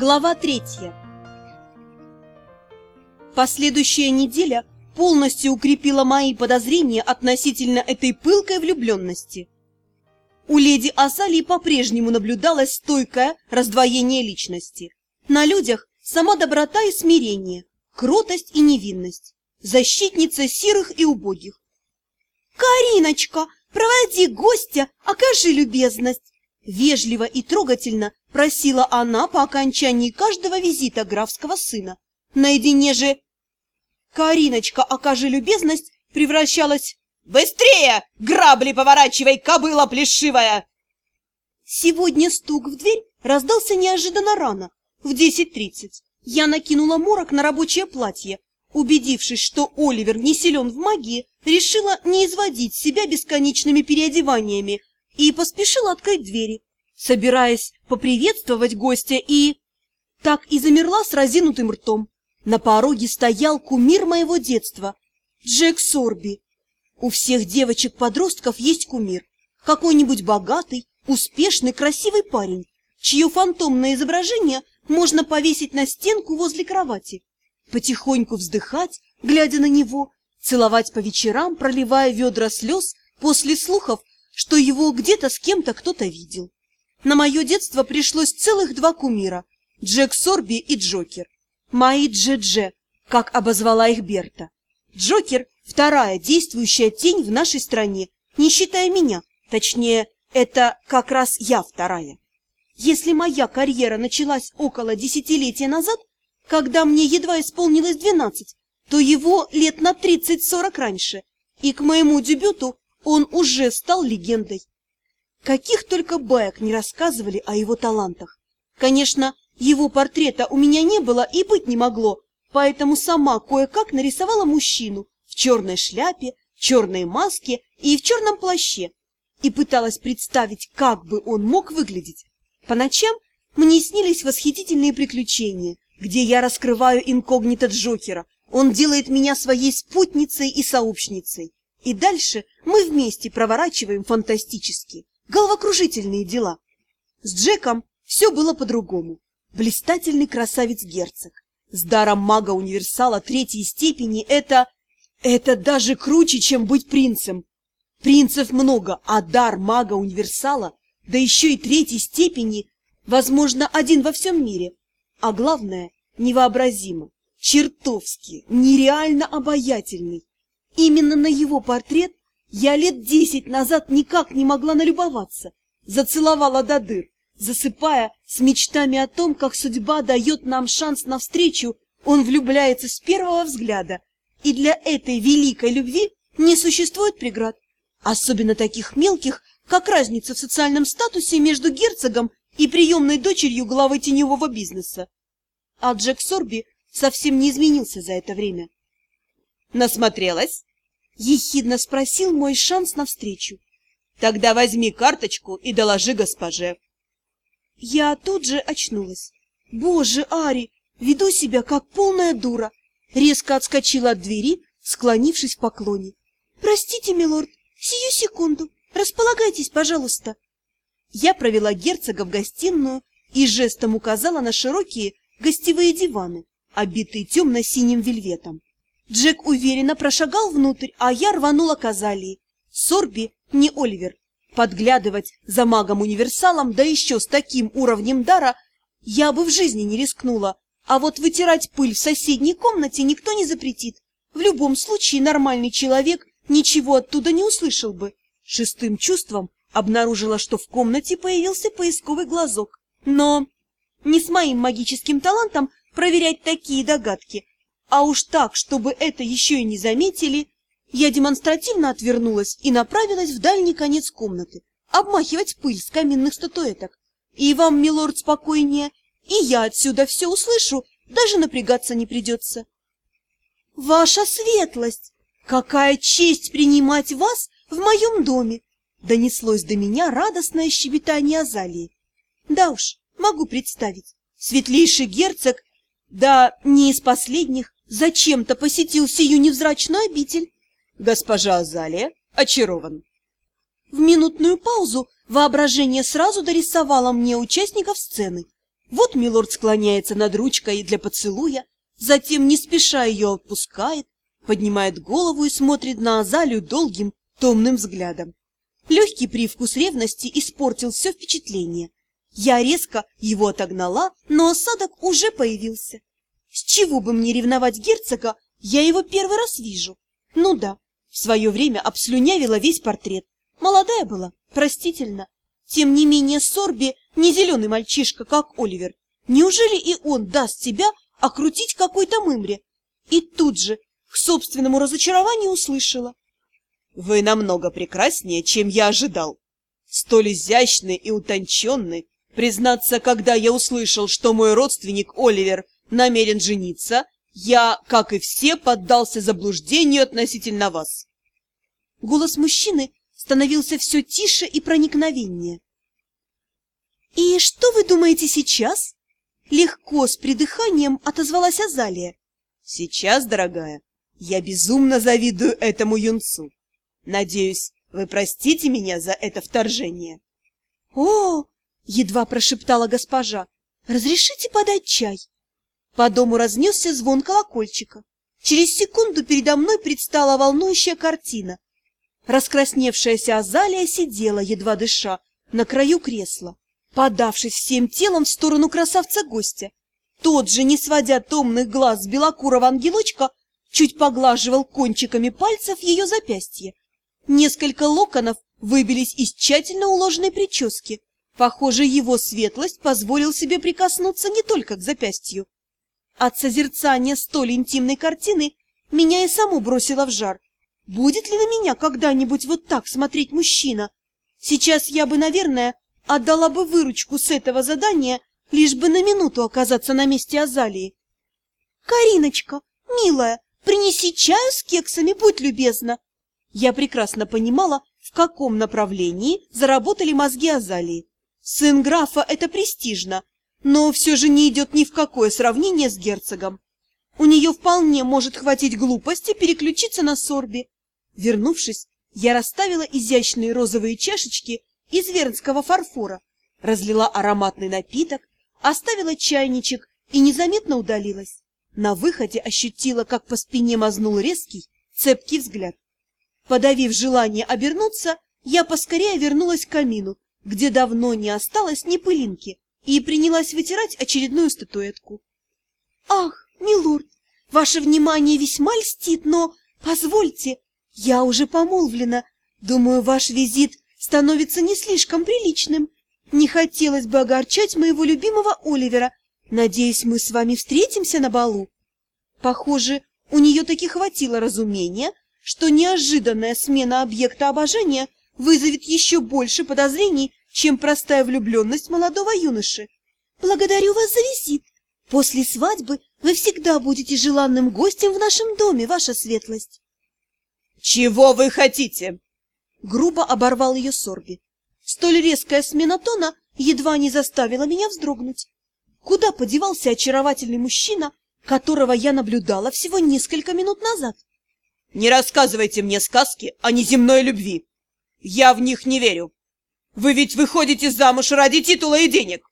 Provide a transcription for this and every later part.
Глава третья. Последующая неделя полностью укрепила мои подозрения относительно этой пылкой влюбленности. У леди Азалии по-прежнему наблюдалось стойкое раздвоение личности. На людях сама доброта и смирение, кротость и невинность, защитница сирых и убогих. «Кариночка, проводи гостя, окажи любезность!» Вежливо и трогательно просила она по окончании каждого визита графского сына. Наедине же Кариночка, окажи любезность, превращалась «Быстрее! Грабли поворачивай, кобыла плешивая!» Сегодня стук в дверь раздался неожиданно рано, в десять тридцать. Я накинула морок на рабочее платье. Убедившись, что Оливер не силен в магии, решила не изводить себя бесконечными переодеваниями и поспешила открыть двери, собираясь поприветствовать гостя и... Так и замерла с разинутым ртом. На пороге стоял кумир моего детства — Джек Сорби. У всех девочек-подростков есть кумир. Какой-нибудь богатый, успешный, красивый парень, чье фантомное изображение можно повесить на стенку возле кровати, потихоньку вздыхать, глядя на него, целовать по вечерам, проливая ведра слез после слухов, что его где-то с кем-то кто-то видел. На мое детство пришлось целых два кумира – Джек Сорби и Джокер. Мои Дже-Дже, как обозвала их Берта. Джокер – вторая действующая тень в нашей стране, не считая меня. Точнее, это как раз я вторая. Если моя карьера началась около десятилетия назад, когда мне едва исполнилось двенадцать, то его лет на тридцать-сорок раньше, и к моему дебюту он уже стал легендой. Каких только баек не рассказывали о его талантах. Конечно, его портрета у меня не было и быть не могло, поэтому сама кое-как нарисовала мужчину в черной шляпе, черной маске и в черном плаще и пыталась представить, как бы он мог выглядеть. По ночам мне снились восхитительные приключения, где я раскрываю инкогнито Джокера, он делает меня своей спутницей и сообщницей. И дальше мы вместе проворачиваем фантастические, головокружительные дела. С Джеком все было по-другому. Блистательный красавец-герцог. С даром мага-универсала третьей степени это... Это даже круче, чем быть принцем. Принцев много, а дар мага-универсала, да еще и третьей степени, возможно, один во всем мире. А главное, невообразимо, чертовски, нереально обаятельный. Именно на его портрет я лет десять назад никак не могла налюбоваться, зацеловала до дыр, засыпая с мечтами о том, как судьба дает нам шанс на встречу, он влюбляется с первого взгляда, и для этой великой любви не существует преград, особенно таких мелких, как разница в социальном статусе между герцогом и приемной дочерью главы теневого бизнеса. А Джек Сорби совсем не изменился за это время. «Насмотрелась?» — ехидно спросил мой шанс навстречу. «Тогда возьми карточку и доложи госпоже». Я тут же очнулась. «Боже, Ари, веду себя как полная дура!» Резко отскочила от двери, склонившись в поклоне. «Простите, милорд, сию секунду, располагайтесь, пожалуйста». Я провела герцога в гостиную и жестом указала на широкие гостевые диваны, обитые темно-синим вельветом. Джек уверенно прошагал внутрь, а я рванула к Азалии. Сорби, не Оливер. Подглядывать за магом-универсалом, да еще с таким уровнем дара, я бы в жизни не рискнула. А вот вытирать пыль в соседней комнате никто не запретит. В любом случае нормальный человек ничего оттуда не услышал бы. Шестым чувством обнаружила, что в комнате появился поисковый глазок. Но не с моим магическим талантом проверять такие догадки. А уж так, чтобы это еще и не заметили, я демонстративно отвернулась и направилась в дальний конец комнаты, обмахивать пыль с каменных статуэток. И вам, милорд, спокойнее, и я отсюда все услышу, даже напрягаться не придется. Ваша светлость! Какая честь принимать вас в моем доме! Донеслось до меня радостное щебетание Азалии. Да уж, могу представить. Светлейший герцог, да не из последних, зачем-то посетил сию невзрачную обитель. Госпожа Азалия очарован. В минутную паузу воображение сразу дорисовало мне участников сцены. Вот милорд склоняется над ручкой для поцелуя, затем не спеша ее отпускает, поднимает голову и смотрит на Азалию долгим, томным взглядом. Легкий привкус ревности испортил все впечатление. Я резко его отогнала, но осадок уже появился. С чего бы мне ревновать герцога, я его первый раз вижу. Ну да, в свое время обслюнявила весь портрет. Молодая была, простительно. Тем не менее, Сорби не зеленый мальчишка, как Оливер. Неужели и он даст себя окрутить какой-то мымре? И тут же, к собственному разочарованию, услышала. Вы намного прекраснее, чем я ожидал. Столь изящный и утонченный. Признаться, когда я услышал, что мой родственник Оливер намерен жениться, я, как и все, поддался заблуждению относительно вас. Голос мужчины становился все тише и проникновеннее. «И что вы думаете сейчас?» Легко, с придыханием отозвалась Азалия. «Сейчас, дорогая, я безумно завидую этому юнцу. Надеюсь, вы простите меня за это вторжение. О, едва прошептала госпожа. Разрешите подать чай? По дому разнесся звон колокольчика. Через секунду передо мной предстала волнующая картина. Раскрасневшаяся Азалия сидела, едва дыша, на краю кресла, подавшись всем телом в сторону красавца-гостя. Тот же, не сводя томных глаз с белокурого ангелочка, чуть поглаживал кончиками пальцев ее запястье. Несколько локонов выбились из тщательно уложенной прически. Похоже, его светлость позволил себе прикоснуться не только к запястью. От созерцания столь интимной картины меня и саму бросило в жар. Будет ли на меня когда-нибудь вот так смотреть мужчина? Сейчас я бы, наверное, отдала бы выручку с этого задания, лишь бы на минуту оказаться на месте Азалии. «Кариночка, милая, принеси чаю с кексами, будь любезна!» Я прекрасно понимала, в каком направлении заработали мозги Азалии. Сын графа – это престижно, но все же не идет ни в какое сравнение с герцогом. У нее вполне может хватить глупости переключиться на сорби. Вернувшись, я расставила изящные розовые чашечки из вернского фарфора, разлила ароматный напиток, оставила чайничек и незаметно удалилась. На выходе ощутила, как по спине мазнул резкий, цепкий взгляд. Подавив желание обернуться, я поскорее вернулась к камину, где давно не осталось ни пылинки, и принялась вытирать очередную статуэтку. «Ах, милорд, ваше внимание весьма льстит, но, позвольте, я уже помолвлена. Думаю, ваш визит становится не слишком приличным. Не хотелось бы огорчать моего любимого Оливера. Надеюсь, мы с вами встретимся на балу». Похоже, у нее таки хватило разумения что неожиданная смена объекта обожания вызовет еще больше подозрений, чем простая влюбленность молодого юноши. Благодарю вас за визит. После свадьбы вы всегда будете желанным гостем в нашем доме, ваша светлость. Чего вы хотите? Грубо оборвал ее Сорби. Столь резкая смена тона едва не заставила меня вздрогнуть. Куда подевался очаровательный мужчина, которого я наблюдала всего несколько минут назад? Не рассказывайте мне сказки о неземной любви. Я в них не верю. Вы ведь выходите замуж ради титула и денег.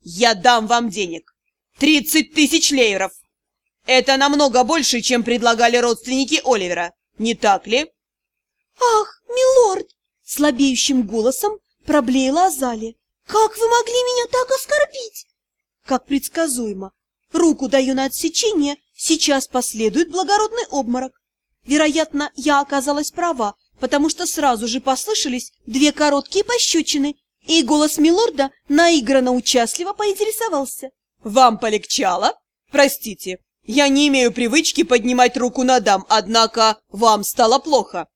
Я дам вам денег. Тридцать тысяч лейеров. Это намного больше, чем предлагали родственники Оливера. Не так ли? Ах, милорд! Слабеющим голосом проблеяла Азалия. Как вы могли меня так оскорбить? Как предсказуемо. Руку даю на отсечение, сейчас последует благородный обморок. Вероятно, я оказалась права, потому что сразу же послышались две короткие пощечины, и голос милорда наигранно участливо поинтересовался. «Вам полегчало? Простите, я не имею привычки поднимать руку на дам, однако вам стало плохо».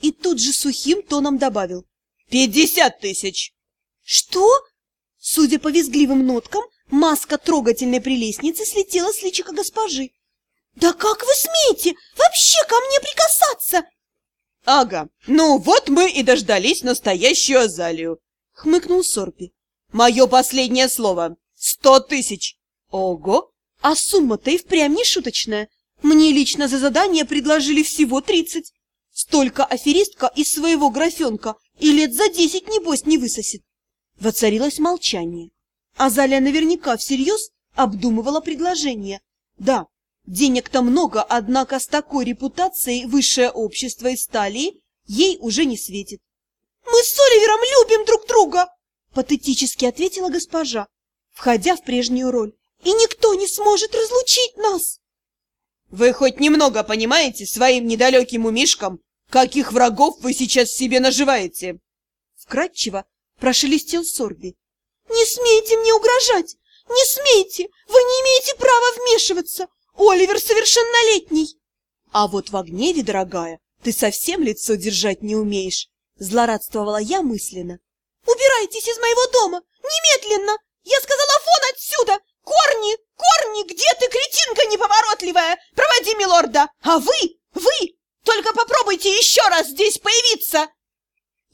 И тут же сухим тоном добавил. «Пятьдесят тысяч!» «Что?» Судя по визгливым ноткам, маска трогательной прелестницы слетела с личика госпожи. «Да как вы смеете вообще ко мне прикасаться?» «Ага, ну вот мы и дождались настоящую Азалию», — хмыкнул Сорпи. «Мое последнее слово — сто тысяч!» «Ого! А сумма-то и впрямь не шуточная. Мне лично за задание предложили всего тридцать. Столько аферистка из своего графенка и лет за десять, небось, не высосет». Воцарилось молчание. Азалия наверняка всерьез обдумывала предложение. Да, денег-то много, однако с такой репутацией высшее общество из Сталии ей уже не светит. «Мы с Оливером любим друг друга!» — патетически ответила госпожа, входя в прежнюю роль. «И никто не сможет разлучить нас!» «Вы хоть немного понимаете своим недалеким умишкам, каких врагов вы сейчас себе наживаете?» Вкратчиво прошелестел Сорби. «Не смейте мне угрожать! Не смейте! Вы не имеете права вмешиваться! Оливер совершеннолетний!» «А вот в гневе, дорогая, ты совсем лицо держать не умеешь!» Злорадствовала я мысленно. «Убирайтесь из моего дома! Немедленно! Я сказала вон отсюда! Корни! Корни! Где ты, кретинка неповоротливая? Проводи милорда! А вы! Вы! Только попробуйте еще раз здесь появиться!»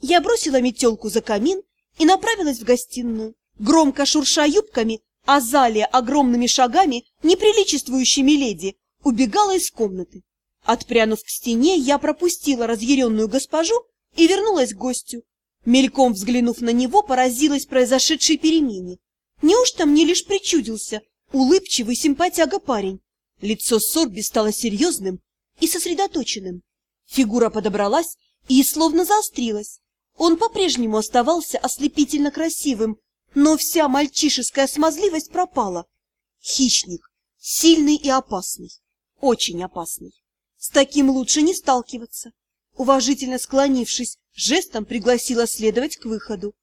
Я бросила метелку за камин и направилась в гостиную. Громко шурша юбками, Азалия огромными шагами, неприличествующими леди, убегала из комнаты. Отпрянув к стене, я пропустила разъяренную госпожу и вернулась к гостю. Мельком взглянув на него, поразилась произошедшей перемене. Неужто мне лишь причудился улыбчивый симпатяга парень? Лицо Сорби стало серьезным и сосредоточенным. Фигура подобралась и словно заострилась. Он по-прежнему оставался ослепительно красивым, но вся мальчишеская смазливость пропала. Хищник, сильный и опасный, очень опасный. С таким лучше не сталкиваться. Уважительно склонившись, жестом пригласила следовать к выходу.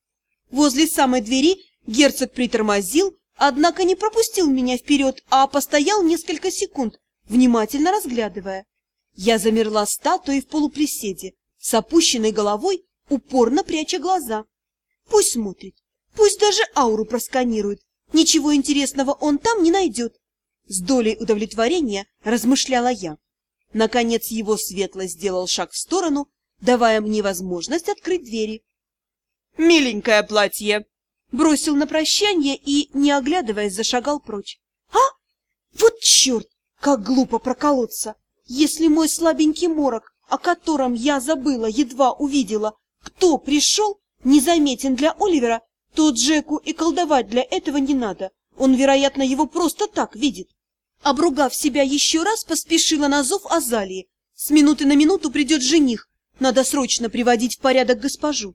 Возле самой двери герцог притормозил, однако не пропустил меня вперед, а постоял несколько секунд, внимательно разглядывая. Я замерла статуей в полуприседе, с опущенной головой, упорно пряча глаза. Пусть смотрит, пусть даже ауру просканирует, ничего интересного он там не найдет. С долей удовлетворения размышляла я. Наконец его светлость сделал шаг в сторону, давая мне возможность открыть двери. «Миленькое платье!» Бросил на прощание и, не оглядываясь, зашагал прочь. «А? Вот черт! Как глупо проколоться! Если мой слабенький морок, о котором я забыла, едва увидела, кто пришел, незаметен для Оливера, то Джеку и колдовать для этого не надо. Он, вероятно, его просто так видит. Обругав себя еще раз, поспешила на зов Азалии. С минуты на минуту придет жених. Надо срочно приводить в порядок госпожу.